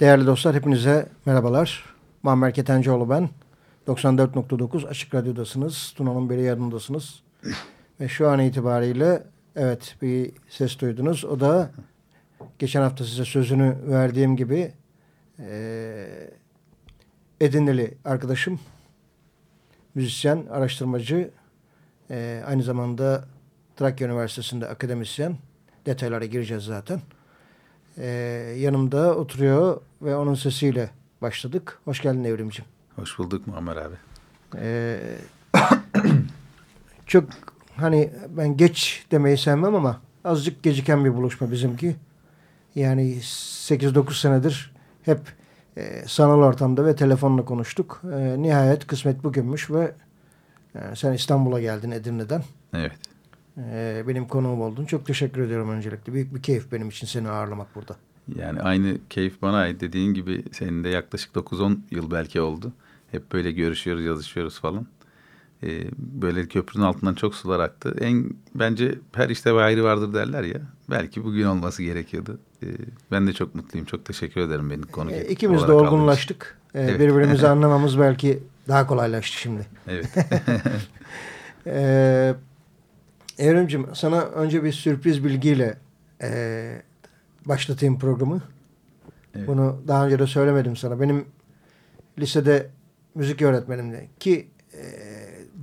Değerli dostlar hepinize merhabalar. Muammer Ketencoğlu ben. 94.9 Açık Radyo'dasınız. Tuna'nın beri yanındasınız. Ve şu an itibariyle evet bir ses duydunuz. O da geçen hafta size sözünü verdiğim gibi e, Edinili arkadaşım. Müzisyen, araştırmacı. E, aynı zamanda Trakya Üniversitesi'nde akademisyen. Detaylara gireceğiz zaten. E, yanımda oturuyor ve onun sesiyle başladık. Hoş geldin Evrimciğim. Hoş bulduk Muammer abi. Ee, çok hani ben geç demeyi sevmem ama azıcık geciken bir buluşma bizimki. Yani 8-9 senedir hep e, sanal ortamda ve telefonla konuştuk. E, nihayet kısmet bugünmüş ve e, sen İstanbul'a geldin Edirne'den. Evet. E, benim konuğum oldun. Çok teşekkür ediyorum öncelikle. Büyük bir keyif benim için seni ağırlamak burada. Yani aynı keyif bana ait dediğin gibi senin de yaklaşık 9-10 yıl belki oldu. Hep böyle görüşüyoruz, yazışıyoruz falan. Ee, böyle köprünün altından çok sular aktı. En bence her işte bir ayrı vardır derler ya. Belki bugün olması gerekiyordu. Ee, ben de çok mutluyum. Çok teşekkür ederim beni konuk e, İkimiz de olgunlaştık. Evet. Birbirimizi anlamamız belki daha kolaylaştı şimdi. Evet. Evrimcim sana önce bir sürpriz bilgiyle e, başlatayım programı. Evet. Bunu daha önce de söylemedim sana. Benim lisede müzik öğretmenimdi ki e,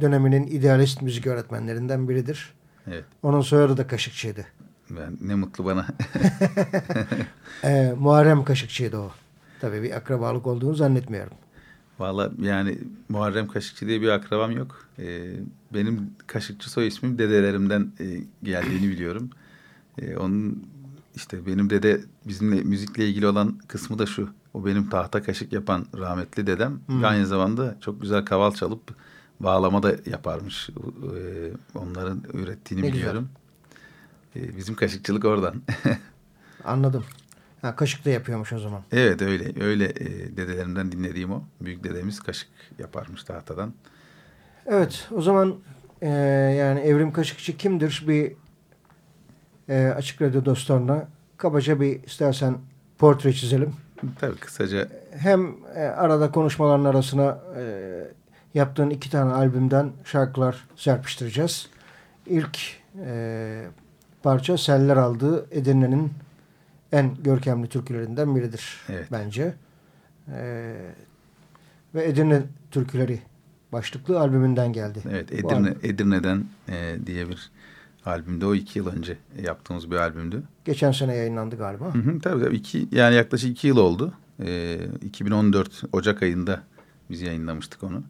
döneminin idealist müzik öğretmenlerinden biridir. Evet. Onun soyadı da Kaşıkçı'ydı. Ben, ne mutlu bana. e, Muharrem Kaşıkçı'ydı o. Tabii bir akrabalık olduğunu zannetmiyorum. Valla yani Muharrem Kaşıkçı diye bir akrabam yok. Ee, benim Kaşıkçı soy ismim dedelerimden e, geldiğini biliyorum. E, onun işte benim dede bizimle müzikle ilgili olan kısmı da şu. O benim tahta kaşık yapan rahmetli dedem. Hmm. Aynı zamanda çok güzel kaval çalıp bağlama da yaparmış. Ee, onların ürettiğini ne biliyorum. Ee, bizim kaşıkçılık oradan. Anladım. Ha, kaşık da yapıyormuş o zaman. Evet öyle. Öyle e, dedelerimden dinlediğim o. Büyük dedemiz kaşık yaparmış tahtadan. Evet o zaman e, yani Evrim Kaşıkçı kimdir? Bir e, Açık Radyo dostlarına kabaca bir istersen portre çizelim. Tabii kısaca. Hem e, arada konuşmaların arasına e, yaptığın iki tane albümden şarkılar serpiştireceğiz. İlk e, parça Seller aldığı Edirne'nin en görkemli türkülerinden biridir evet. bence. E, ve Edirne türküleri başlıklı albümünden geldi. Evet Edirne, Edirne'den e, diye bir albümde o iki yıl önce yaptığımız bir albümdü. Geçen sene yayınlandı galiba. Hı hı, tabii tabii iki, yani yaklaşık iki yıl oldu. Ee, 2014 Ocak ayında biz yayınlamıştık onu.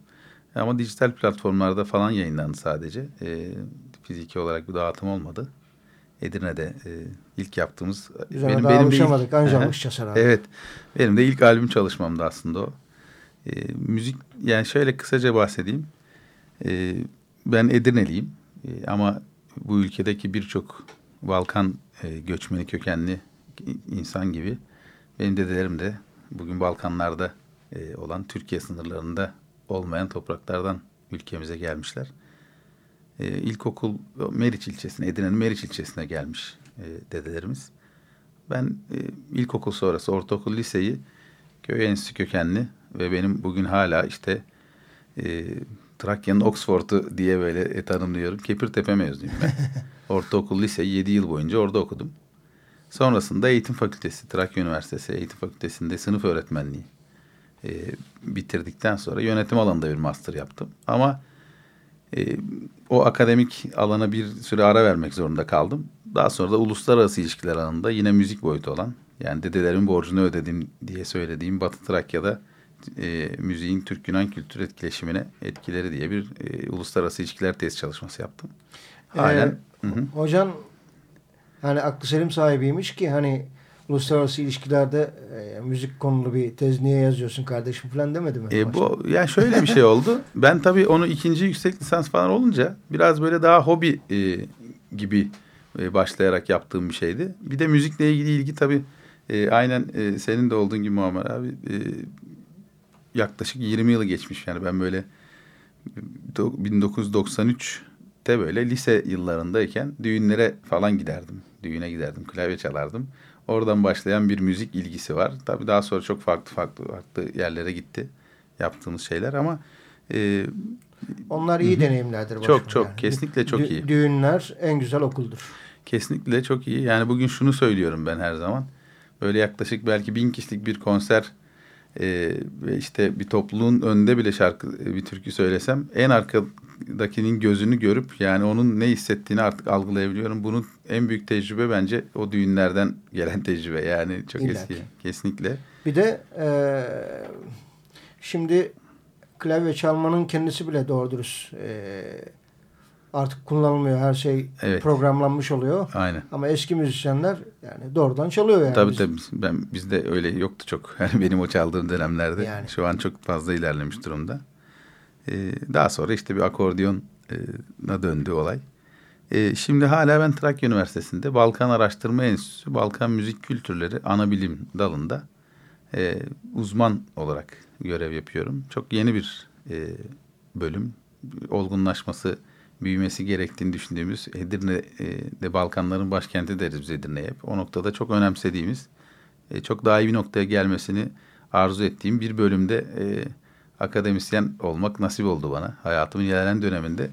Ama dijital platformlarda falan yayınlandı sadece. Ee, fiziki olarak bir dağıtım olmadı. Edirne'de e, ilk yaptığımız... Güzel, benim, benim alışamadık ilk, ancak alışacağız herhalde. Evet. Benim de ilk albüm çalışmamdı aslında o. E, müzik yani şöyle kısaca bahsedeyim. E, ben Edirneliyim. E, ama bu ülkedeki birçok Balkan e, göçmeni kökenli insan gibi benim dedelerim de bugün Balkanlarda e, olan Türkiye sınırlarında olmayan topraklardan ülkemize gelmişler. E, ilkokul Meriç ilçesine, Edirne'nin Meriç ilçesine gelmiş e, dedelerimiz. Ben e, ilkokul sonrası ortaokul liseyi köy enstitü kökenli ve benim bugün hala işte e, Trakya'nın Oxford'u diye böyle e, tanımlıyorum. Kepirtepe mezunuyum ben. Ortaokul, liseyi 7 yıl boyunca orada okudum. Sonrasında eğitim fakültesi, Trakya Üniversitesi eğitim fakültesinde sınıf öğretmenliği e, bitirdikten sonra yönetim alanında bir master yaptım. Ama e, o akademik alana bir süre ara vermek zorunda kaldım. Daha sonra da uluslararası ilişkiler alanında yine müzik boyutu olan yani dedelerimin borcunu ödedim diye söylediğim Batı Trakya'da e, müziğin Türk-Yunan kültür etkileşimine etkileri diye bir e, uluslararası ilişkiler test çalışması yaptım. Halen. Ee, Hocam hani aklı selim sahibiymiş ki hani uluslararası ilişkilerde e, müzik konulu bir tez niye yazıyorsun kardeşim falan demedi mi? E, bu yani şöyle bir şey oldu. Ben tabii onu ikinci yüksek lisans falan olunca biraz böyle daha hobi e, gibi e, başlayarak yaptığım bir şeydi. Bir de müzikle ilgili ilgi tabii e, aynen e, senin de olduğun gibi Muammer abi e, yaklaşık 20 yılı geçmiş yani ben böyle 1993 de böyle lise yıllarındayken düğünlere falan giderdim. Düğüne giderdim, klavye çalardım. Oradan başlayan bir müzik ilgisi var. Tabii daha sonra çok farklı farklı farklı yerlere gitti yaptığımız şeyler ama e, onlar iyi deneyimlerdir. Çok çok yani. kesinlikle çok Dü iyi. Düğünler en güzel okuldur. Kesinlikle çok iyi. Yani bugün şunu söylüyorum ben her zaman. Böyle yaklaşık belki bin kişilik bir konser e, ve işte bir topluluğun önünde bile şarkı e, bir türkü söylesem en arkadakinin gözünü görüp yani onun ne hissettiğini artık algılayabiliyorum. Bunun en büyük tecrübe bence o düğünlerden gelen tecrübe. Yani çok İllaki. eski. Kesinlikle. Bir de e, şimdi klavye çalmanın kendisi bile doğru dürüst e, artık kullanılmıyor. Her şey evet. programlanmış oluyor. Aynen. Ama eski müzisyenler yani doğrudan çalıyor yani. Tabii tabii. Ben, bizde öyle yoktu çok. Yani benim o çaldığım dönemlerde. Yani. Şu an çok fazla ilerlemiş durumda. Ee, daha sonra işte bir akordiyona döndü olay. Ee, şimdi hala ben Trakya Üniversitesi'nde Balkan Araştırma Enstitüsü Balkan Müzik Kültürleri Anabilim dalında e, uzman olarak görev yapıyorum. Çok yeni bir e, bölüm. Olgunlaşması büyümesi gerektiğini düşündüğümüz Edirne e, de Balkanların başkenti deriz biz Edirne'ye hep. O noktada çok önemsediğimiz, e, çok daha iyi bir noktaya gelmesini arzu ettiğim bir bölümde e, akademisyen olmak nasip oldu bana. Hayatımın ilerleyen döneminde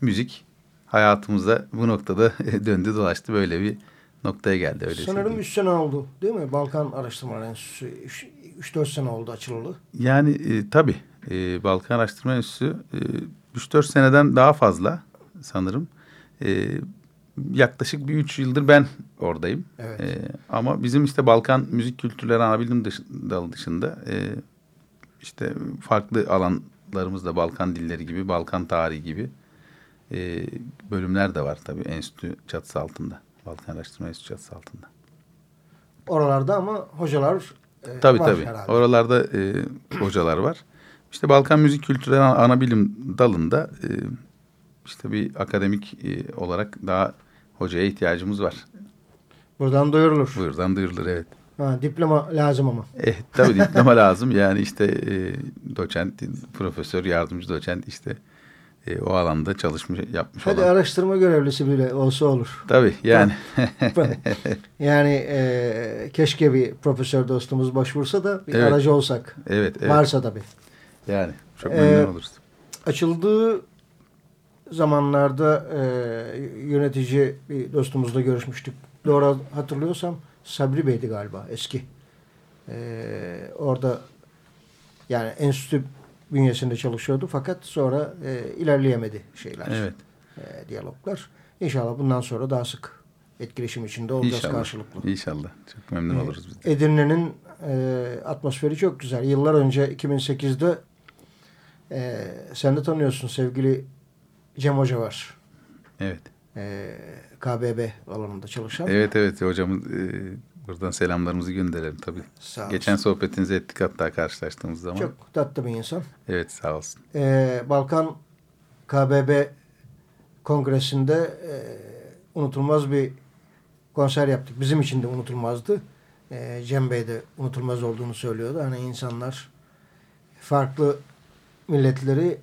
müzik hayatımızda bu noktada döndü dolaştı böyle bir noktaya geldi. Öyle Sanırım 3 sene oldu değil mi? Balkan Araştırma Enstitüsü 3-4 sene oldu açılalı. Yani e, tabii e, Balkan Araştırma Enstitüsü e, 3-4 seneden daha fazla sanırım. E, yaklaşık bir üç yıldır ben oradayım. Evet. E, ama bizim işte Balkan müzik kültürleri anabilim dalı dışında e, işte farklı alanlarımızda Balkan dilleri gibi, Balkan tarihi gibi e, bölümler de var tabii enstitü çatısı altında. Balkan Araştırma Enstitüsü çatısı altında. Oralarda ama hocalar e, tabii, var tabii. herhalde. Oralarda e, hocalar var. İşte Balkan Müzik Kültürel Ana Bilim dalında e, işte bir akademik e, olarak daha hocaya ihtiyacımız var. Buradan duyurulur. Buradan duyurulur evet. Ha, diploma lazım ama. Eh, tabii diploma lazım. Yani işte e, doçent, profesör, yardımcı doçent işte e, o alanda çalışmış yapmış Hadi olan. araştırma görevlisi bile olsa olur. Tabii yani. yani e, keşke bir profesör dostumuz başvursa da bir evet. aracı olsak. Evet, evet. Varsa tabii. Yani çok memnun ee, oluruz. Açıldığı zamanlarda e, yönetici bir dostumuzla görüşmüştük. Doğru hatırlıyorsam Sabri Bey'di galiba eski. E, orada yani enstitü bünyesinde çalışıyordu fakat sonra e, ilerleyemedi şeyler. Evet. E, diyaloglar. İnşallah bundan sonra daha sık etkileşim içinde olacağız İnşallah. karşılıklı. İnşallah. Çok memnun e, oluruz biz de. Edirne'nin e, atmosferi çok güzel. Yıllar önce 2008'de e, sen de tanıyorsun sevgili Cem Hoca var. Evet. E, KBB alanında çalışan. Evet evet hocamın e, buradan selamlarımızı gönderelim tabii. Sağ Geçen sohbetinizi ettik hatta karşılaştığımız zaman. Çok tatlı bir insan. Evet sağ olsun. E, Balkan KBB kongresinde e, unutulmaz bir konser yaptık. Bizim için de unutulmazdı. E, Cem Bey de unutulmaz olduğunu söylüyordu. Hani insanlar farklı milletleri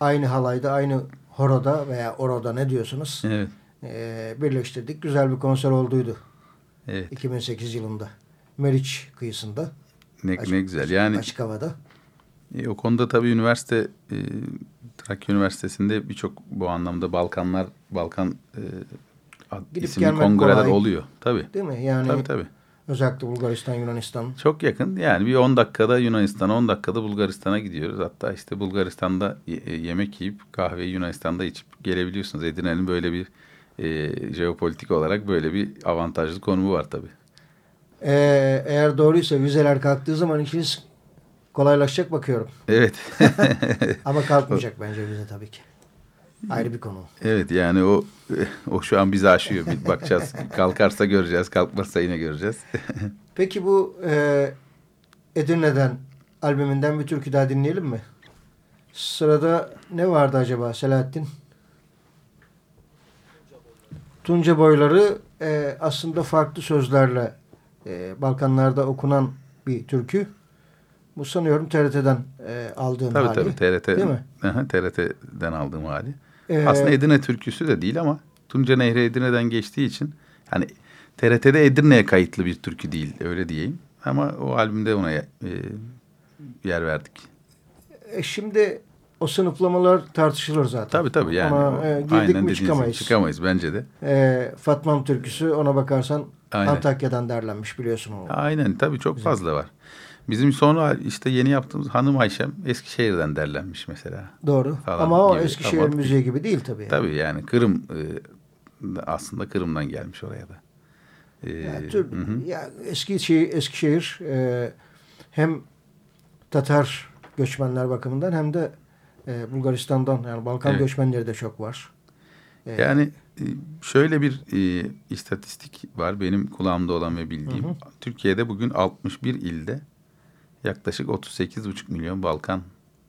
aynı halayda, aynı horoda veya oroda ne diyorsunuz? Evet. E, birleştirdik. Güzel bir konser olduydu. Evet. 2008 yılında. Meriç kıyısında. Ne, açık, ne güzel. Yani açık havada. E, o konuda tabii üniversite e, Trakya Üniversitesi'nde birçok bu anlamda Balkanlar Balkan e, isimli kongreler kolay. oluyor. Tabii. Değil mi? Yani tabii tabii. Özellikle Bulgaristan, Yunanistan. Çok yakın. Yani bir 10 dakikada Yunanistan'a, 10 dakikada Bulgaristan'a gidiyoruz. Hatta işte Bulgaristan'da e, yemek yiyip kahveyi Yunanistan'da içip gelebiliyorsunuz. Edirne'nin böyle bir e, jeopolitik olarak böyle bir avantajlı konumu var tabii. Ee, eğer doğruysa vizeler kalktığı zaman işiniz kolaylaşacak bakıyorum. Evet. Ama kalkmayacak bence vize tabii ki. Ayrı bir konu. Evet yani o o şu an bizi aşıyor. Bir bakacağız. Kalkarsa göreceğiz. Kalkmazsa yine göreceğiz. Peki bu e, Edirne'den albümünden bir türkü daha dinleyelim mi? Sırada ne vardı acaba Selahattin? Tunca boyları e, aslında farklı sözlerle e, Balkanlarda okunan bir türkü. Bu sanıyorum TRT'den e, aldığım tabii, hali. Tabii tabii TRT, değil mi? Aha, TRT'den aldığım hali. Ee, Aslında Edirne türküsü de değil ama Tunca Nehri Edirne'den geçtiği için hani TRT'de Edirne'ye kayıtlı bir türkü değil öyle diyeyim. Ama o albümde ona e, yer verdik. E şimdi o sınıflamalar tartışılır zaten. Tabii tabii yani. Ama e, girdik mi çıkamayız. Çıkamayız bence de. E, Fatmam türküsü ona bakarsan Aynen. Antakya'dan derlenmiş biliyorsun onu. Aynen tabii çok Bizim. fazla var. Bizim sonra işte yeni yaptığımız Hanım Ayşem Eskişehir'den derlenmiş mesela. Doğru ama o gibi. Eskişehir ama, müziği gibi değil tabii. Tabii yani Kırım e, aslında Kırım'dan gelmiş oraya da. Ee, yani, tür, hı hı. Ya, Eskişehir, Eskişehir e, hem Tatar göçmenler bakımından hem de e, Bulgaristan'dan yani Balkan evet. göçmenleri de çok var. E, yani e, şöyle bir e, istatistik var benim kulağımda olan ve bildiğim. Hı hı. Türkiye'de bugün 61 ilde yaklaşık 38,5 milyon Balkan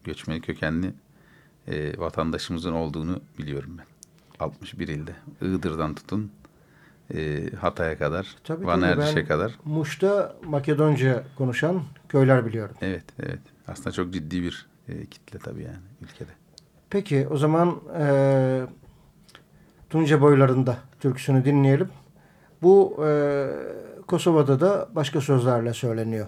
göçmeni kökenli e, vatandaşımızın olduğunu biliyorum ben. 61 ilde. Iğdır'dan tutun e, Hatay'a kadar, tabii, Van Erciş'e kadar. Muş'ta Makedonca konuşan köyler biliyorum. Evet, evet. Aslında çok ciddi bir e, kitle tabii yani ülkede. Peki o zaman e, Tunca boylarında türküsünü dinleyelim. Bu e, Kosova'da da başka sözlerle söyleniyor.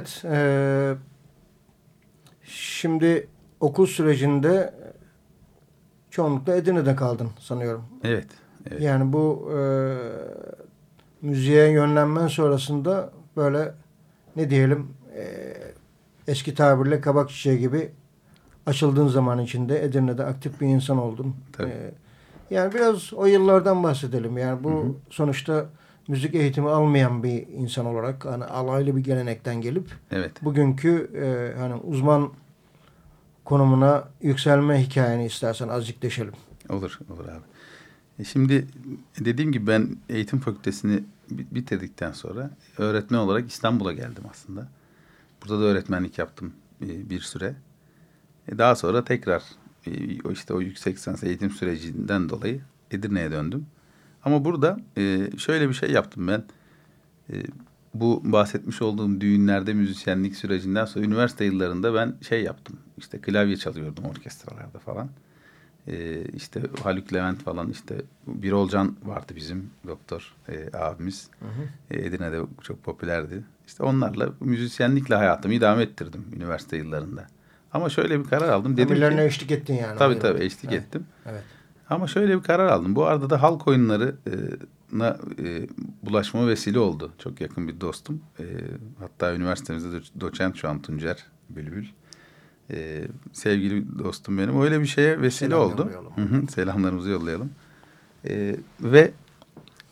Evet. E, şimdi okul sürecinde çoğunlukla Edirne'de kaldın sanıyorum. Evet. evet. Yani bu e, müziğe yönlenmen sonrasında böyle ne diyelim e, eski tabirle kabak çiçeği gibi açıldığın zaman içinde Edirne'de aktif bir insan oldun. Tabii. E, yani biraz o yıllardan bahsedelim. Yani bu hı hı. sonuçta müzik eğitimi almayan bir insan olarak hani alaylı bir gelenekten gelip evet. bugünkü e, hani uzman konumuna yükselme hikayeni istersen azıcık deşelim. Olur, olur abi. E şimdi dediğim gibi ben eğitim fakültesini bitirdikten sonra öğretmen olarak İstanbul'a geldim aslında. Burada da öğretmenlik yaptım bir süre. E daha sonra tekrar e, işte o yüksek lisans eğitim sürecinden dolayı Edirne'ye döndüm. Ama burada e, şöyle bir şey yaptım ben. E, bu bahsetmiş olduğum düğünlerde müzisyenlik sürecinden sonra üniversite yıllarında ben şey yaptım. İşte klavye çalıyordum orkestralarda falan. Ee, işte Haluk Levent falan işte Birol Can vardı bizim doktor e, abimiz. Hı hı. E, Edirne'de çok popülerdi. İşte onlarla müzisyenlikle hayatımı idame ettirdim üniversite yıllarında. Ama şöyle bir karar aldım. Dedim Emirlerine ki, eşlik ettin yani. Tabii tabii eşlik evet. ettim. Evet. Ama şöyle bir karar aldım. Bu arada da halk oyunlarına e, bulaşma vesile oldu. Çok yakın bir dostum. E, hatta üniversitemizde do doçent şu an Tuncer Bülbül. E, sevgili dostum benim. Öyle bir şeye vesile Selam oldu. Hı hı, selamlarımızı yollayalım. E, ve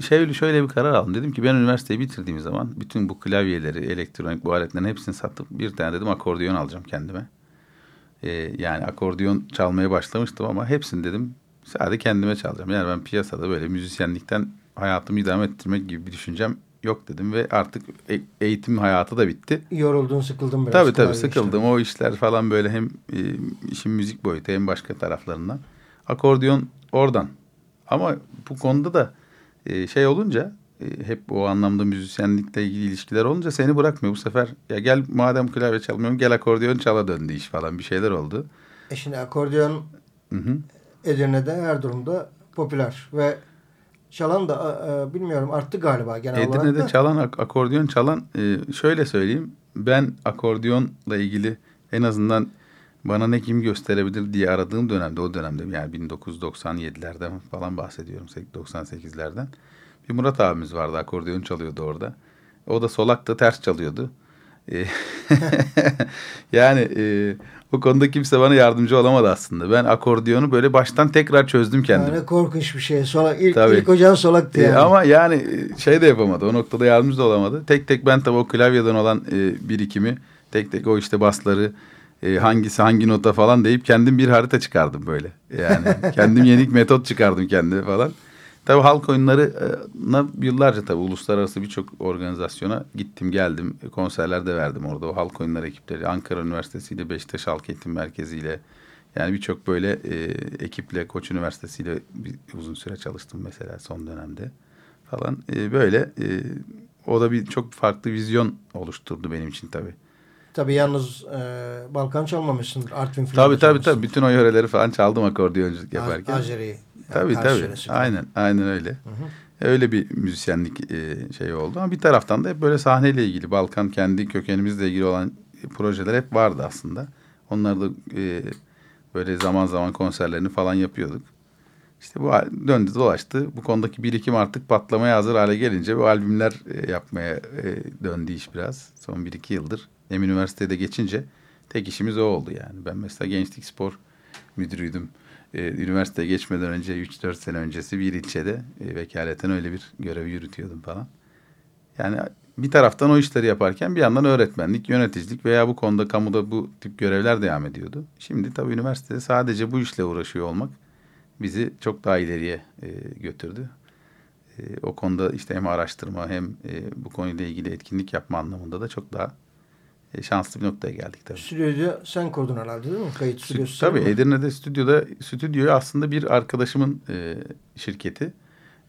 şöyle, şöyle bir karar aldım. Dedim ki ben üniversiteyi bitirdiğim zaman bütün bu klavyeleri, elektronik bu aletlerin hepsini satıp bir tane dedim akordeon alacağım kendime. E, yani akordeon çalmaya başlamıştım ama hepsini dedim sadece kendime çalacağım. Yani ben piyasada böyle müzisyenlikten hayatımı idame ettirmek gibi bir düşüncem yok dedim ve artık e eğitim hayatı da bitti. Yoruldun, sıkıldın biraz. Tabii tabii sıkıldım. Işte. O işler falan böyle hem e, işin müzik boyutu hem başka taraflarından. Akordeon oradan. Ama bu konuda da e, şey olunca e, hep o anlamda müzisyenlikle ilgili ilişkiler olunca seni bırakmıyor. Bu sefer ya gel madem klavye çalmıyorum gel akordeon çala döndü iş falan bir şeyler oldu. E şimdi akordeon hı hı. Edirne'de her durumda popüler ve çalan da e, bilmiyorum arttı galiba genel Edirne'de olarak Edirne'de çalan akordeon çalan e, şöyle söyleyeyim ben akordiyonla ilgili en azından bana ne kim gösterebilir diye aradığım dönemde o dönemde yani 1997'lerden falan bahsediyorum 98'lerden bir Murat abimiz vardı akordeon çalıyordu orada. O da solakta ters çalıyordu. e, yani e, bu konuda kimse bana yardımcı olamadı aslında. Ben akordiyonu böyle baştan tekrar çözdüm kendim. Yani korkunç bir şey. Solak, ilk, tabii. ilk hocan solaktı e, yani. E, ama yani şey de yapamadı. O noktada yardımcı da olamadı. Tek tek ben tabii o klavyeden olan e, birikimi tek tek o işte basları e, hangisi hangi nota falan deyip kendim bir harita çıkardım böyle. Yani kendim yenik metot çıkardım kendime falan. Tabii halk oyunlarına yıllarca tabii uluslararası birçok organizasyona gittim geldim. Konserler de verdim orada. O halk oyunları ekipleri Ankara Üniversitesi ile Beşiktaş Halk Eğitim Merkezi ile yani birçok böyle e, ekiple Koç Üniversitesi ile uzun süre çalıştım mesela son dönemde falan. E, böyle e, o da bir çok farklı vizyon oluşturdu benim için tabii. Tabii yalnız e, Balkan çalmamışsındır. Artvin falan Tabii tabii tabii. Bütün o yöreleri falan çaldım akordiyonculuk yaparken. Azeri. Tabii tabii. Aynen aynen öyle. Hı hı. Öyle bir müzisyenlik e, şey oldu ama bir taraftan da hep böyle sahneyle ilgili Balkan kendi kökenimizle ilgili olan projeler hep vardı aslında. Onları da e, böyle zaman zaman konserlerini falan yapıyorduk. İşte bu döndü dolaştı. Bu konudaki birikim artık patlamaya hazır hale gelince bu albümler e, yapmaya e, döndü iş biraz. Son bir iki yıldır. Hem üniversitede geçince tek işimiz o oldu yani. Ben mesela gençlik spor müdürüydüm e, üniversiteye geçmeden önce 3-4 sene öncesi bir ilçede e, vekaleten öyle bir görevi yürütüyordum falan. Yani bir taraftan o işleri yaparken bir yandan öğretmenlik, yöneticilik veya bu konuda kamuda bu tip görevler devam ediyordu. Şimdi tabii üniversitede sadece bu işle uğraşıyor olmak bizi çok daha ileriye e, götürdü. E, o konuda işte hem araştırma hem e, bu konuyla ilgili etkinlik yapma anlamında da çok daha şanslı bir noktaya geldik tabii. Stüdyoyu sen kurdun herhalde değil mi? Kayıt stüdyosu. Stü tabii Edirne'de stüdyoda stüdyoyu aslında bir arkadaşımın e, şirketi.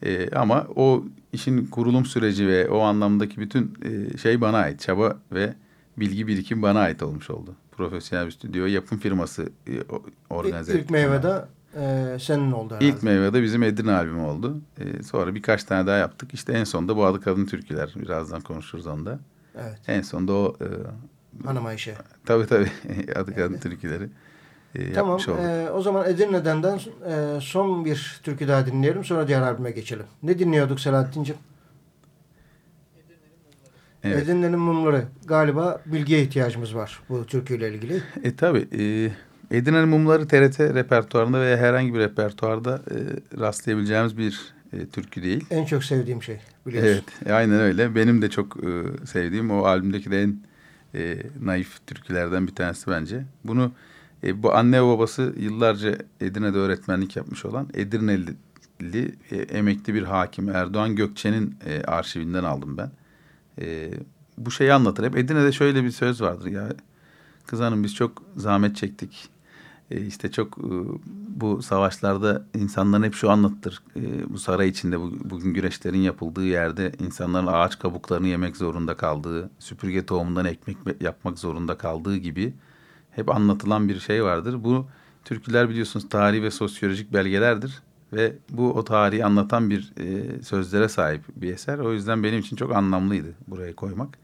E, ama o işin kurulum süreci ve o anlamdaki bütün e, şey bana ait. Çaba ve bilgi birikim bana ait olmuş oldu. Profesyonel bir stüdyo yapım firması e, organize ettim. İlk meyvede e, senin oldu herhalde. İlk meyvede bizim Edirne albümü oldu. E, sonra birkaç tane daha yaptık. İşte en sonunda Bu Adı Kadın Türküler. Birazdan konuşuruz onda. Evet. En sonunda o e, Hanım Ayşe. Tabii tabii. Adı kadın evet. türküleri e, tamam. E, o zaman Edirne'den e, son bir türkü daha dinleyelim. Sonra diğer albüme geçelim. Ne dinliyorduk Selahattin'ciğim? Evet. Edirne'nin mumları. Galiba bilgiye ihtiyacımız var bu türküyle ilgili. E tabi. E, Edirne'nin mumları TRT repertuarında veya herhangi bir repertuarda e, rastlayabileceğimiz bir e, türkü değil. En çok sevdiğim şey biliyorsun. Evet. Aynen öyle. Benim de çok e, sevdiğim o albümdeki de en e, naif türkülerden bir tanesi bence. Bunu e, bu anne babası yıllarca Edirne'de öğretmenlik yapmış olan Edirneli e, emekli bir hakim Erdoğan Gökçe'nin e, arşivinden aldım ben. E, bu şeyi anlatır. Hep Edirne'de şöyle bir söz vardır ya. Kız hanım biz çok zahmet çektik. E, işte çok e, bu savaşlarda insanların hep şu anlattır. E, bu saray içinde bu, bugün güreşlerin yapıldığı yerde insanların ağaç kabuklarını yemek zorunda kaldığı, süpürge tohumundan ekmek yapmak zorunda kaldığı gibi hep anlatılan bir şey vardır. Bu türküler biliyorsunuz tarihi ve sosyolojik belgelerdir ve bu o tarihi anlatan bir e, sözlere sahip bir eser. O yüzden benim için çok anlamlıydı buraya koymak.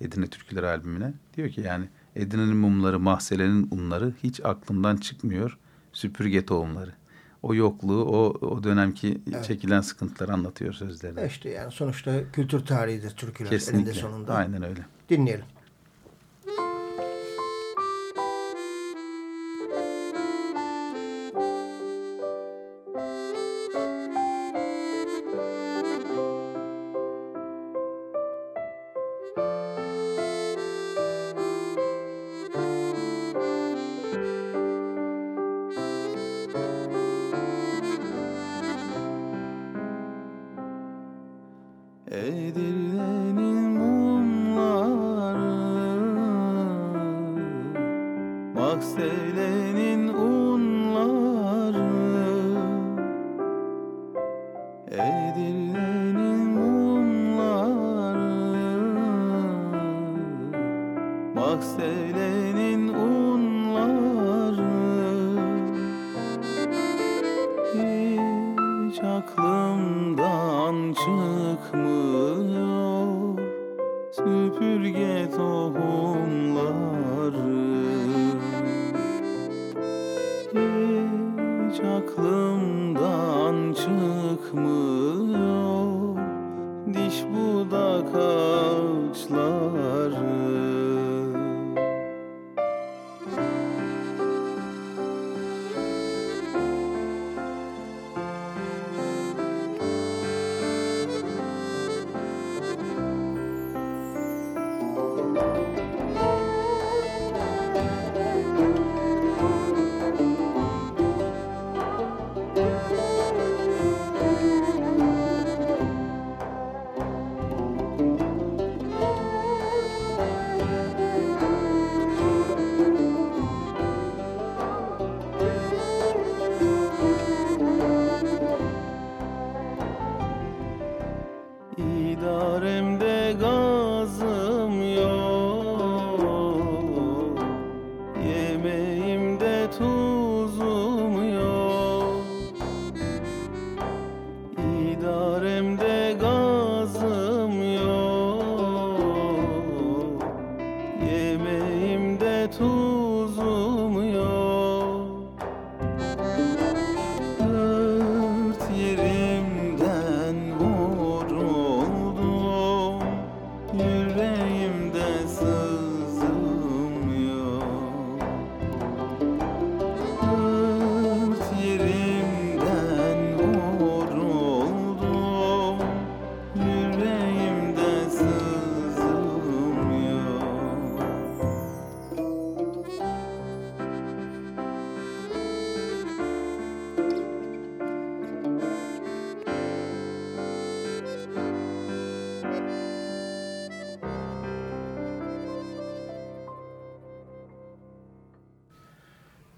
Edirne Türküleri albümüne. Diyor ki yani Edirne'nin mumları, mahselenin unları hiç aklımdan çıkmıyor. Süpürge tohumları. O yokluğu, o, o dönemki evet. çekilen sıkıntıları anlatıyor sözlerinde. İşte yani sonuçta kültür tarihidir türküler Kesinlikle. eninde sonunda. Aynen öyle. Dinleyelim.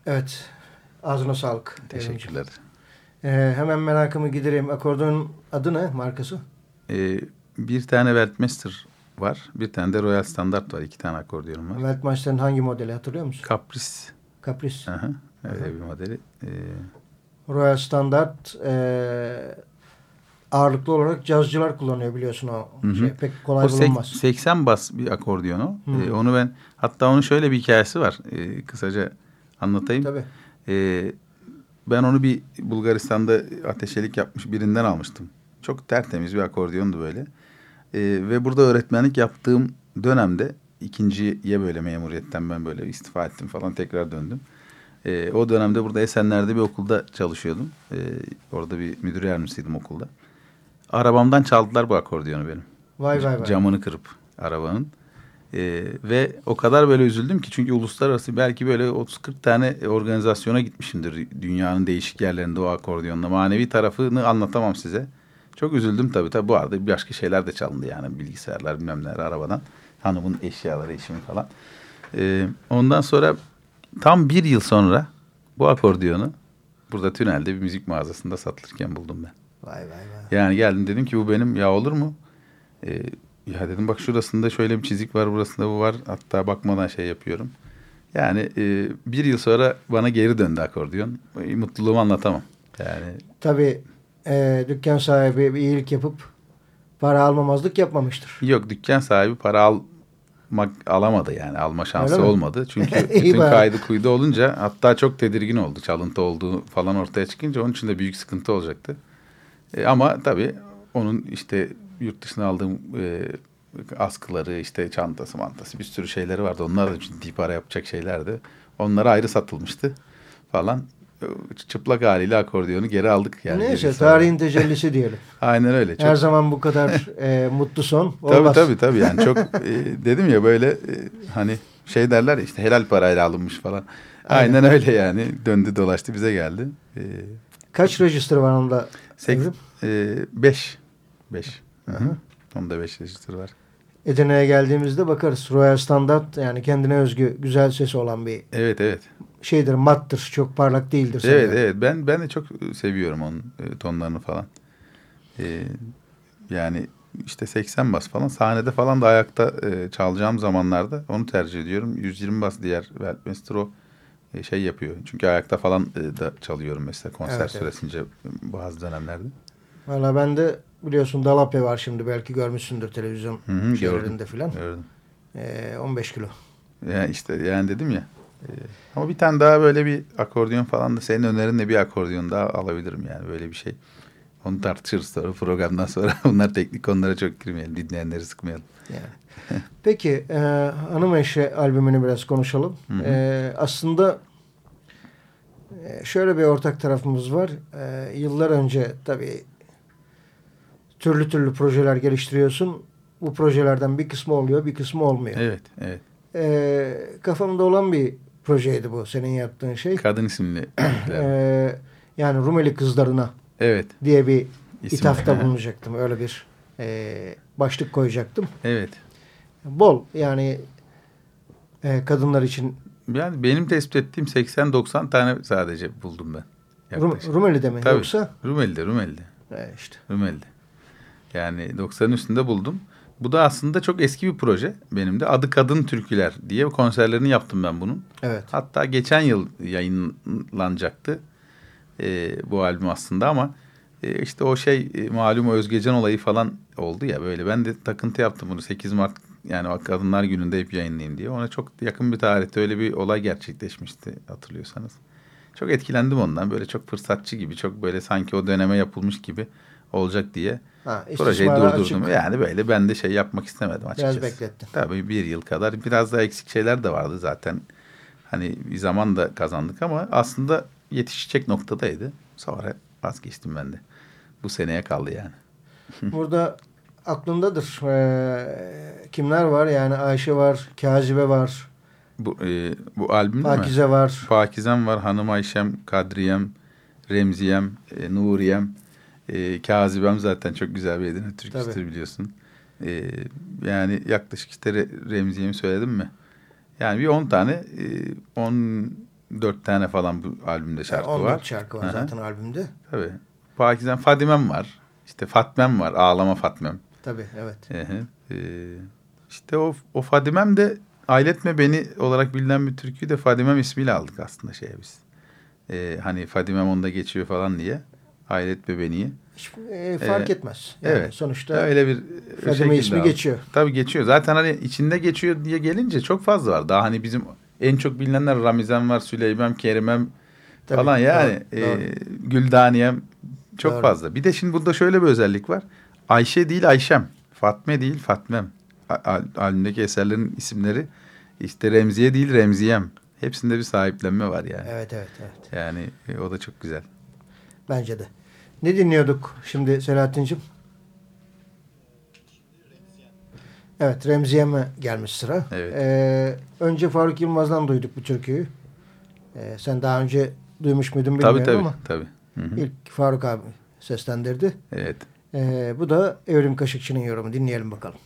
Evet. Ağzına sağlık. Teşekkürler. Ee, hemen merakımı gidereyim. Akordeon adı ne markası? Ee, bir tane Weltmeister var. Bir tane de Royal Standard var. İki tane akordeonum var. Weltmeister'ın hangi modeli hatırlıyor musun? Caprice. Caprice. Aha, öyle Aha. bir modeli. Ee, Royal Standard e, ağırlıklı olarak cazcılar kullanıyor biliyorsun o hı hı. şey pek kolay o bulunmaz. 80 bas bir akordiyonu. Ee, onu ben hatta onun şöyle bir hikayesi var. Ee, kısaca anlatayım. Tabii. Ee, ben onu bir Bulgaristan'da ateşelik yapmış birinden almıştım. Çok tertemiz bir akordiyondu böyle. Ee, ve burada öğretmenlik yaptığım dönemde ikinciye böyle memuriyetten ben böyle istifa ettim falan tekrar döndüm. Ee, o dönemde burada Esenler'de bir okulda çalışıyordum. Ee, orada bir müdür yardımcısıydım okulda. Arabamdan çaldılar bu akordiyonu benim. Vay vay vay. Camını kırıp arabanın. Ee, ve o kadar böyle üzüldüm ki çünkü uluslararası belki böyle 30-40 tane organizasyona gitmişimdir dünyanın değişik yerlerinde o akordiyonla. Manevi tarafını anlatamam size. Çok üzüldüm tabii. Tabii bu arada başka şeyler de çalındı yani bilgisayarlar bilmem neler arabadan. Hanımın eşyaları eşimin falan. Ee, ondan sonra tam bir yıl sonra Bu akordiyonu burada tünelde bir müzik mağazasında satılırken buldum ben. Vay vay vay. Yani geldim dedim ki bu benim ya olur mu? Ee, ya dedim bak şurasında şöyle bir çizik var burasında bu var. Hatta bakmadan şey yapıyorum. Yani e, bir yıl sonra bana geri döndü akordiyon. Mutluluğumu anlatamam. Yani Tabii e, dükkan sahibi bir iyilik yapıp para almamazlık yapmamıştır. yok dükkan sahibi para almak alamadı yani alma şansı olmadı. Çünkü bütün kaydı kuydu olunca hatta çok tedirgin oldu. Çalıntı olduğu falan ortaya çıkınca onun için de büyük sıkıntı olacaktı. E, ama tabii onun işte yurt dışına aldığım e, askıları işte çantası mantası bir sürü şeyleri vardı. Onlar da ciddi para yapacak şeylerdi. Onlara ayrı satılmıştı falan. E, Çıplak haliyle akordiyonu geri aldık. Yani Neyse tarihin tecellisi diyelim. Aynen öyle. Çok, Her zaman bu kadar e, mutlu son tabii olmaz. tabii tabii yani çok e, dedim ya böyle e, hani şey derler ya işte helal parayla alınmış falan. Aynen, Aynen. öyle yani döndü dolaştı bize geldi. E, Kaç register var onda? sek, e, beş. Beş. Hı hı. Onda beş register var. Edirne'ye geldiğimizde bakarız. Royal Standard yani kendine özgü güzel sesi olan bir Evet evet. şeydir. Mattır. Çok parlak değildir. Evet sanırım. evet ben ben de çok seviyorum onun e, tonlarını falan. E, yani işte 80 bas falan sahnede falan da ayakta e, çalacağım zamanlarda onu tercih ediyorum. 120 bas diğer Weltmeister o e, şey yapıyor. Çünkü ayakta falan e, da çalıyorum mesela konser Evet, evet. süresince bazı dönemlerde. Valla ben de biliyorsun Dalape var şimdi. Belki görmüşsündür televizyon Hı hı, şeylerinde filan. E, 15 kilo. Yani işte yani dedim ya. e, ama bir tane daha böyle bir akordeon falan da senin önerinle bir akordeon daha alabilirim yani böyle bir şey. Onu tartışırız sonra programdan sonra. Bunlar teknik konulara çok girmeyelim. Dinleyenleri sıkmayalım. Yani. Peki e, Hanım Eşe albümünü biraz konuşalım. Hı hı. E, aslında e, şöyle bir ortak tarafımız var. E, yıllar önce tabii türlü türlü projeler geliştiriyorsun. Bu projelerden bir kısmı oluyor, bir kısmı olmuyor. Evet, evet. E, kafamda olan bir projeydi bu senin yaptığın şey. Kadın isimli. E, yani Rumeli kızlarına evet. diye bir İsim. ithafta bulunacaktım. Öyle bir e, başlık koyacaktım. Evet. Bol yani e, kadınlar için Yani benim tespit ettiğim 80-90 tane sadece buldum ben. Yaklaşık. Rumeli'de mi Tabii. yoksa? Rumeli'de, Rumeli'de. E, işte. Rumeli'de. Yani 90'ın üstünde buldum. Bu da aslında çok eski bir proje benim de. Adı Kadın Türküler diye konserlerini yaptım ben bunun. Evet. Hatta geçen yıl yayınlanacaktı e, bu albüm aslında ama e, işte o şey e, malum Özgecan olayı falan oldu ya böyle. Ben de takıntı yaptım bunu 8 Mart yani Kadınlar Günü'nde hep yayınlayayım diye. Ona çok yakın bir tarihte öyle bir olay gerçekleşmişti hatırlıyorsanız. Çok etkilendim ondan böyle çok fırsatçı gibi çok böyle sanki o döneme yapılmış gibi olacak diye Ha, projeyi durdurdum. açık. Yani böyle ben de şey yapmak istemedim açıkçası. Biraz beklettin. Tabii bir yıl kadar biraz daha eksik şeyler de vardı zaten. Hani bir zaman da kazandık ama aslında yetişecek noktadaydı. Sonra vazgeçtim ben de. Bu seneye kaldı yani. Burada aklındadır. E, kimler var? Yani Ayşe var, Kazibe var, Bu, e, bu albüm mi? Pakize var. Pakizem var, Hanım Ayşem, Kadriyem, Remziyem, e, Nuriyem, e, Kazibem zaten çok güzel bir Edirne türküsüdür Tabii. biliyorsun. E, yani yaklaşık işte Re- Remziyem'i söyledim mi? Yani bir 10 tane, e, 14 tane falan bu albümde şarkı 14 var. şarkı var Hı hı. zaten albümde. Tabii. Pakizem Fadimem var. İşte Fatmem var. Ağlama Fatmem. Tabii evet. Hı hı. Ee, işte o, o Fadimem de Ailetme Beni olarak bilinen bir türküyü de Fadimem ismiyle aldık aslında şeye biz. Ee, hani Fadimem onda geçiyor falan diye. Ailetme Beni'yi. Hiç e, fark Ee, etmez. Yani evet. Sonuçta Öyle bir Fadime ismi aldık. geçiyor. Tabii geçiyor. Zaten hani içinde geçiyor diye gelince çok fazla var. Daha hani bizim en çok bilinenler Ramizem var, Süleymem, Kerimem Tabii, falan yani. doğru, e, doğru. Güldaniyem çok Doğru. fazla. Bir de şimdi burada şöyle bir özellik var. Ayşe değil Ayşem. Fatme değil Fatmem. Al- Albümdeki eserlerin isimleri işte Remziye değil Remziyem. Hepsinde bir sahiplenme var yani. Evet evet evet. Yani e, o da çok güzel. Bence de. Ne dinliyorduk şimdi Selahattin'cim? Evet Remziye'me gelmiş sıra. Evet. Ee, önce Faruk Yılmaz'dan duyduk bu türküyü. Ee, sen daha önce duymuş muydun bilmiyorum Tabii tabii. ama tabii. Hı hı. ilk Faruk abi seslendirdi. Evet. Ee, bu da Evrim Kaşıkçı'nın yorumu. Dinleyelim bakalım.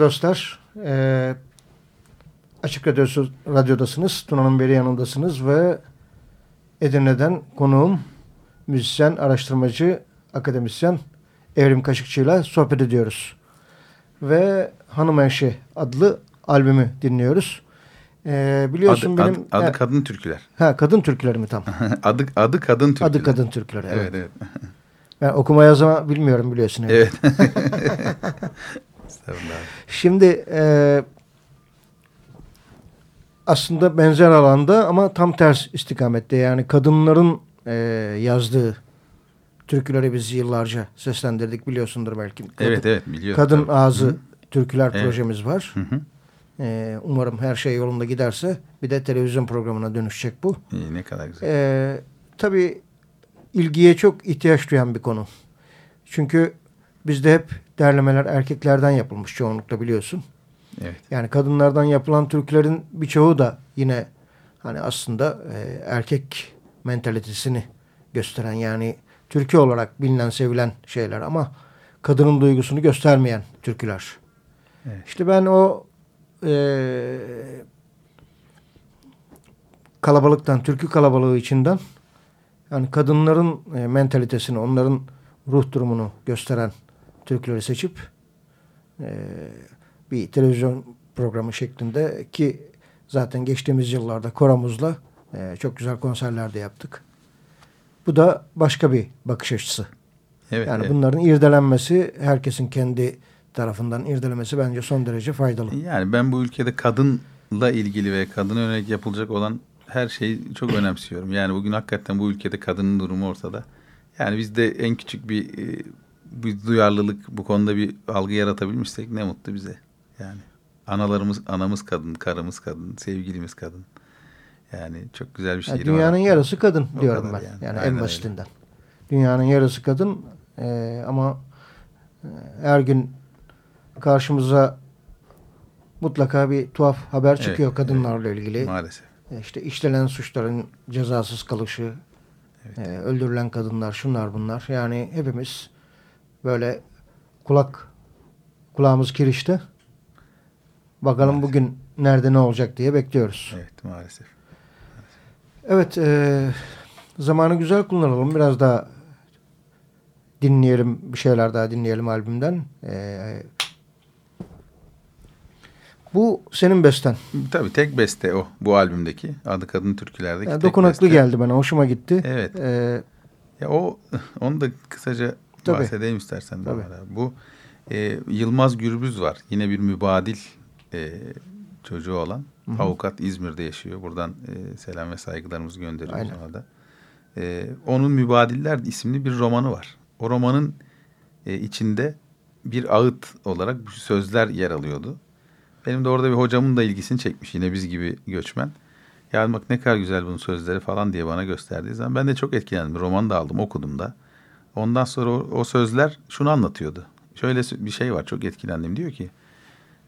Dostlar, e, Açık Radyosu, Radyo'dasınız. Tuna'nın beri yanındasınız ve Edirne'den konuğum, müzisyen, araştırmacı, akademisyen Evrim Kaşıkçı ile sohbet ediyoruz. Ve Hanım Eşi adlı albümü dinliyoruz. E, biliyorsun adı, benim... Adı, adı Kadın Türküler. Ha, kadın türküleri mi tam? adı, adı Kadın Türküler. Adı Kadın Türküleri, evet. Evet, evet. Ben okuma yazma bilmiyorum biliyorsun. Evet. Şimdi e, aslında benzer alanda ama tam ters istikamette. Yani kadınların e, yazdığı türküleri biz yıllarca seslendirdik biliyorsundur belki. Kadın, evet evet biliyorum. Kadın tabii. Ağzı Hı. türküler Evet. projemiz var. Hı hı. E, umarım her şey yolunda giderse bir de televizyon programına dönüşecek bu. İyi, ne kadar güzel. E, tabii ilgiye çok ihtiyaç duyan bir konu. Çünkü bizde hep derlemeler erkeklerden yapılmış çoğunlukla biliyorsun. Evet. Yani kadınlardan yapılan türkülerin birçoğu da yine hani aslında e, erkek mentalitesini gösteren yani türkü olarak bilinen sevilen şeyler ama kadının duygusunu göstermeyen türküler. Evet. İşte ben o e, kalabalıktan, türkü kalabalığı içinden yani kadınların e, mentalitesini, onların ruh durumunu gösteren türküleri seçip e, bir televizyon programı şeklinde ki zaten geçtiğimiz yıllarda koramuzla e, çok güzel konserler de yaptık. Bu da başka bir bakış açısı. Evet, yani evet. bunların irdelenmesi, herkesin kendi tarafından irdelemesi bence son derece faydalı. Yani ben bu ülkede kadınla ilgili ve kadına yönelik yapılacak olan her şeyi çok önemsiyorum. Yani bugün hakikaten bu ülkede kadının durumu ortada. Yani biz de en küçük bir, e, bir duyarlılık bu konuda bir algı yaratabilmişsek ne mutlu bize. Yani analarımız, anamız kadın, karımız kadın, sevgilimiz kadın. Yani çok güzel bir Yani şiir dünyanın var. yarısı kadın O diyorum ben. yani. Yani, Aynen en öyle. basitinden. Dünyanın yarısı kadın e, ama e, her gün karşımıza mutlaka bir tuhaf haber Evet, çıkıyor kadınlarla ilgili. Maalesef. E, İşte işlenen suçların cezasız kalışı, e, öldürülen kadınlar, şunlar bunlar. Yani hepimiz böyle kulak kulağımız kirişte Bakalım Maalesef. bugün nerede ne olacak diye bekliyoruz. Evet maalesef. Evet, e, zamanı güzel kullanalım. Biraz daha dinleyelim, bir şeyler daha dinleyelim albümden. E, bu senin besten. Tabii tek beste o bu albümdeki. Adı Kadın Türküler'deki Yani dokunaklı beste. geldi bana, hoşuma gitti. Evet. E, Ya o onu da kısaca Tabii. bahsedeyim istersen. Tabii. Abi. Bu e, Yılmaz Gürbüz var. Yine bir mübadil e, çocuğu olan. Avukat İzmir'de yaşıyor. Buradan e, selam ve saygılarımızı gönderiyoruz ona da. E, onun Mübadiller isimli bir romanı var. O romanın e, içinde bir ağıt olarak bu sözler yer alıyordu. Benim de orada bir hocamın da ilgisini çekmiş. Yine biz gibi göçmen. Ya bak ne kadar güzel bunun sözleri falan diye bana gösterdiği zaman ben de çok etkilendim. Romanı da aldım okudum da. Ondan sonra o, o sözler şunu anlatıyordu. Şöyle bir şey var çok etkilendim. Diyor ki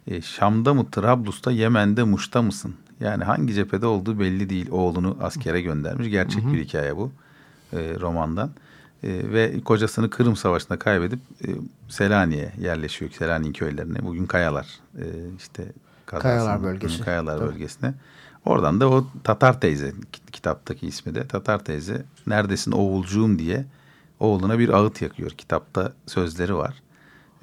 e, Şam'da mı Trablus'ta Yemen'de Muş'ta mısın? Yani hangi cephede olduğu belli değil. Oğlunu askere göndermiş. Gerçek bir hikaye bu e, romandan. E, ve kocasını Kırım Savaşı'nda kaybedip e, Selanik'e yerleşiyor. Selanik köylerine. Bugün Kayalar e, işte Kayalar bölgesi. Hı, Kayalar Tabii. bölgesine. Oradan da o Tatar teyze kit- kitaptaki ismi de Tatar teyze neredesin oğulcuğum diye oğluna bir ağıt yakıyor. Kitapta sözleri var.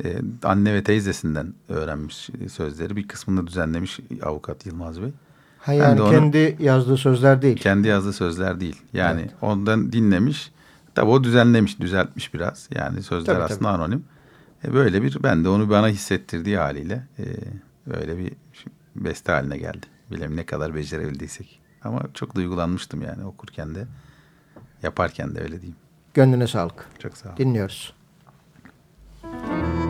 Ee, anne ve teyzesinden öğrenmiş sözleri. Bir kısmını düzenlemiş avukat Yılmaz Bey. ha yani onu- kendi yazdığı sözler değil. Kendi yazdığı sözler değil. Yani Evet. ondan dinlemiş. Tabii o düzenlemiş, düzeltmiş biraz. Yani sözler Tabii, aslında anonim. E, böyle bir ben de onu bana hissettirdiği haliyle e, böyle bir beste haline geldi. Bilem ne kadar becerebildiysek. Ama çok duygulanmıştım yani okurken de yaparken de öyle diyeyim. Gönlüne sağlık. Çok sağ ol. Dinliyoruz. Neredesin?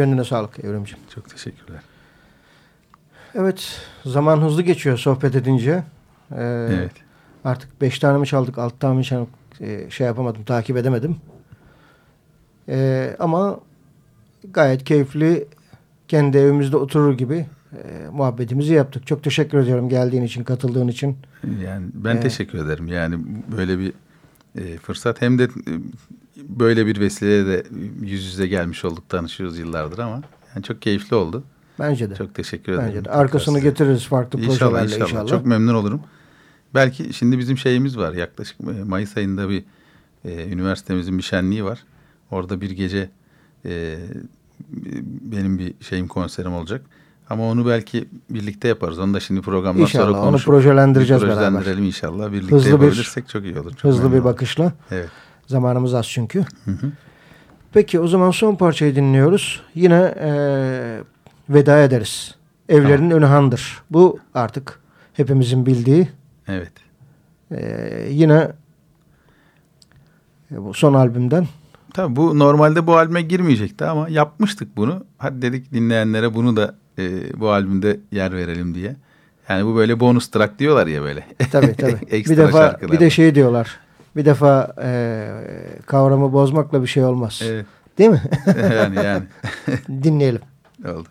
Gönlüne sağlık Evrimciğim. Çok teşekkürler. Evet zaman hızlı geçiyor sohbet edince. Ee, Evet. Artık beş tane mi çaldık altı tane mi çaldık e, şey yapamadım takip edemedim. Ee, ama gayet keyifli kendi evimizde oturur gibi e, muhabbetimizi yaptık. Çok teşekkür ediyorum geldiğin için katıldığın için. Yani ben Evet. teşekkür ederim. Yani böyle bir e, fırsat hem de e, böyle bir vesileyle de yüz yüze gelmiş olduk tanışıyoruz yıllardır ama yani çok keyifli oldu. Bence de. Çok teşekkür ederim. Bence de. Arkasını Tekrar getiririz farklı İnşallah, projelerle inşallah inşallah. Çok memnun olurum. Belki şimdi bizim şeyimiz var. Yaklaşık e, Mayıs ayında bir e, üniversitemizin bir şenliği var. Orada bir gece e, benim bir şeyim konserim olacak. Ama onu belki birlikte yaparız. Onu da şimdi programdan İnşallah, sonra onu konuşup projelendireceğiz bir beraber. projelendirelim inşallah. Birlikte Hızlı bir- yapabilirsek çok iyi olur. Çok Hızlı bir bakışla. Evet. Zamanımız az çünkü. Peki o zaman son parçayı dinliyoruz. Yine e, veda ederiz. Evlerin önü handır. Bu artık hepimizin bildiği. Evet. e, yine e, bu son albümden. Tabii bu normalde bu albüme girmeyecekti ama yapmıştık bunu. Hadi dedik dinleyenlere bunu da e, bu albümde yer verelim diye. Yani bu böyle bonus track diyorlar ya böyle. Tabii tabii. Bir defa şarkılar. bir de şey diyorlar. Bir defa e, kavramı bozmakla bir şey olmaz. Evet. Değil mi? yani yani. Dinleyelim. Oldu.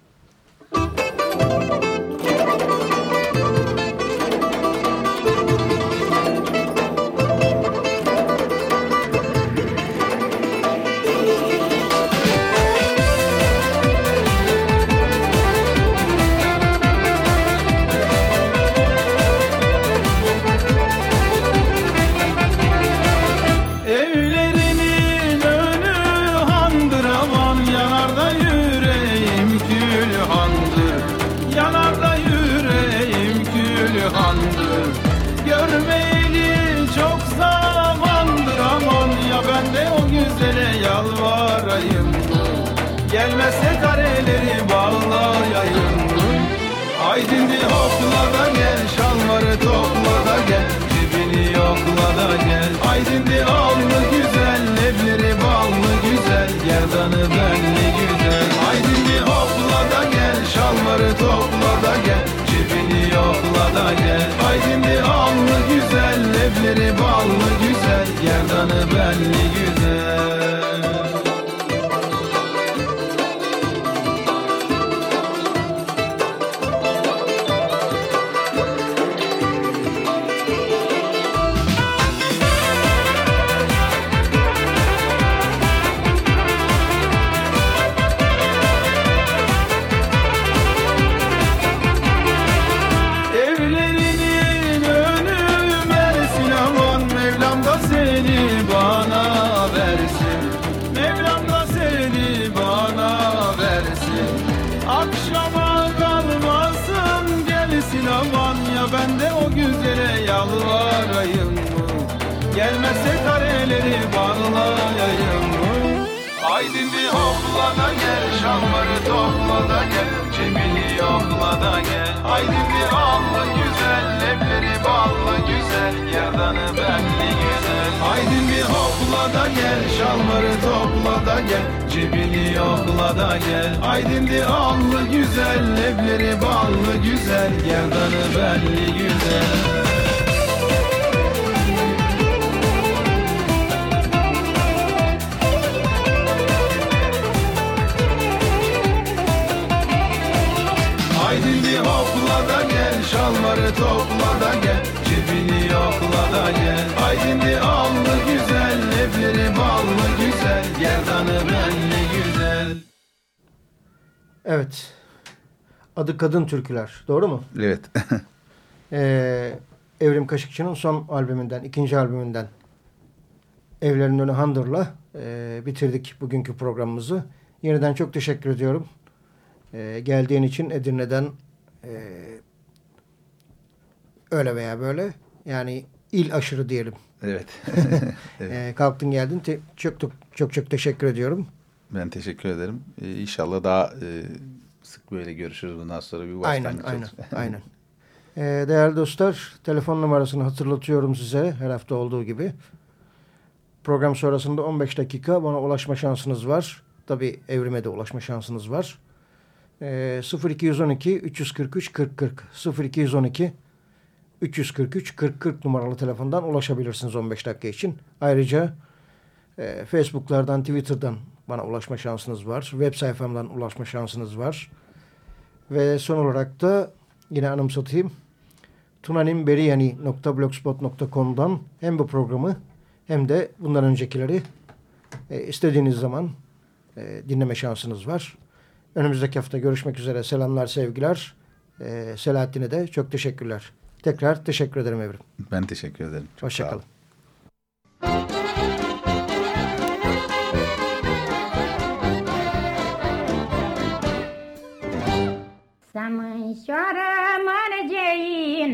Gelmezse kareleri bağlayayım Aydın di hopla da gel şalvarı topla da gel Cebini yokla da gel. Aydın di allı güzel lebleri ballı güzel Gerdanı belli güzel. Aydın di hopla da gel şalvarı topla da gel Cebini yokla da gel. Aydın di allı güzel lebleri ballı güzel Gerdanı belli güzel topla da gel Cebini yokla da gel. Haydi bir allı güzel lebleri ballı güzel. Yerdanı belli güzel. Haydi bir hopla da gel şalvarı topla da gel. Cebini yokla da gel. Haydi bir güzel lebleri ballı güzel. Yerdanı belli güzel Adı Kadın Türküler. Doğru mu? Evet. Ee, Evrim Kaşıkçı'nın son albümünden, ikinci albümünden Evlerin Önü Handır'la e, bitirdik bugünkü programımızı. Yeniden çok teşekkür ediyorum. E, geldiğin için Edirne'den e, öyle veya böyle yani il aşırı diyelim. Evet. evet. E, kalktın geldin. Te çok, çok çok teşekkür ediyorum. Ben teşekkür ederim. Ee, inşallah daha e, sık böyle görüşürüz bundan sonra bir Aynen, aynen, aynen. Ee, değerli dostlar, telefon numarasını hatırlatıyorum size her hafta olduğu gibi. Program sonrasında 15 dakika bana ulaşma şansınız var. Tabi evrime de ulaşma şansınız var. Ee, 0212 343 40 40 0212 343 40 40 numaralı telefondan ulaşabilirsiniz 15 dakika için. Ayrıca e, Facebook'lardan, Twitter'dan bana ulaşma şansınız var. Web sayfamdan ulaşma şansınız var. Ve son olarak da yine anımsatayım. tunanimberiyani.blogspot.com'dan hem bu programı hem de bundan öncekileri e, istediğiniz zaman e, dinleme şansınız var. Önümüzdeki hafta görüşmek üzere. Selamlar, sevgiler. E, Selahattin'e de çok teşekkürler. Tekrar teşekkür ederim Evrim. Ben teşekkür ederim. Hoşçakalın.